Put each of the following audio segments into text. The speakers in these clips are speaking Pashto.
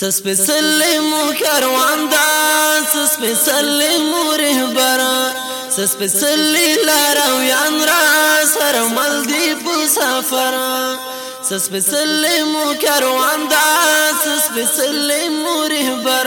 څه سپېڅلی مو کاروان ده څه سپېڅلی مو رهبر څه سپېڅلی لارویان را سره مل دي په سفر څه سپېڅلی مو کاروان ده څه سپېڅلی مو رهبر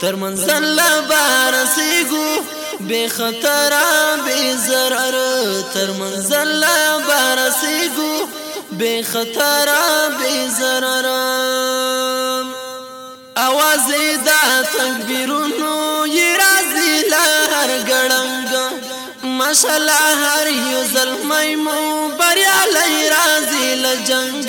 تر منزل به رسېږو بې خطره بې ضرر تر منزل به رسېږو بې خطره بې ضرر اواز دا تکبیرونو یې راځي له هر ګړنګ ماشاءالله هر یو زلمی مو بریالی راځي له جنګ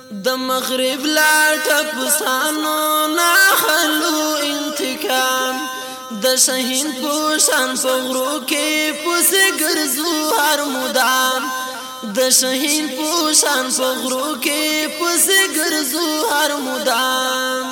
د مغرب لا ټپ سانو نه خلو انتقام د شهین پوشان په غرو کې پوسې ګرځو هر مدام د شهین پوشان په غرو کې پوسې ګرځو هر مدام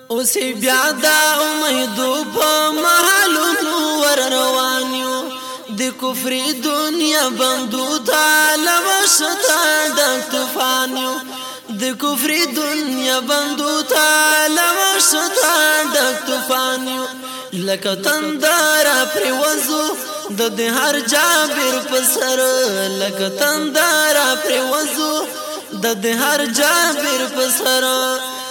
اوس بیا د امیدو په محلونو ور روان یو د کفر دنیا بندو طالب شتا د طوفان یو د کفر دنیا بندو طالب شتا د طوفان یو لکه تندر پر وزو د دې هر جابر په سر لکه تندر پر وزو د دې هر جابر په سر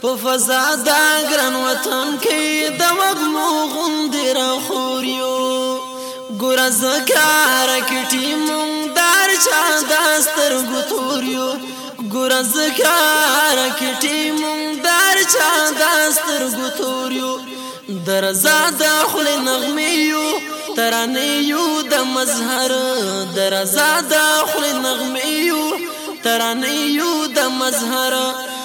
په فضا دا ګران وطن کې د وګمو غوندې را خور یو ګوره زکه رکټي مونږ دار چا داستر ګتوریو ګوره زکه رکټي مونږ دار چا داستر ګتوریو درزا د خل نغمه یو ترانه یو د مظهر درزا د خل نغمه یو ترانه یو د مظهر